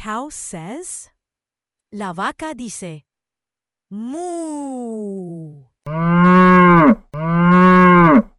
cow says? La vaca dice, Mu.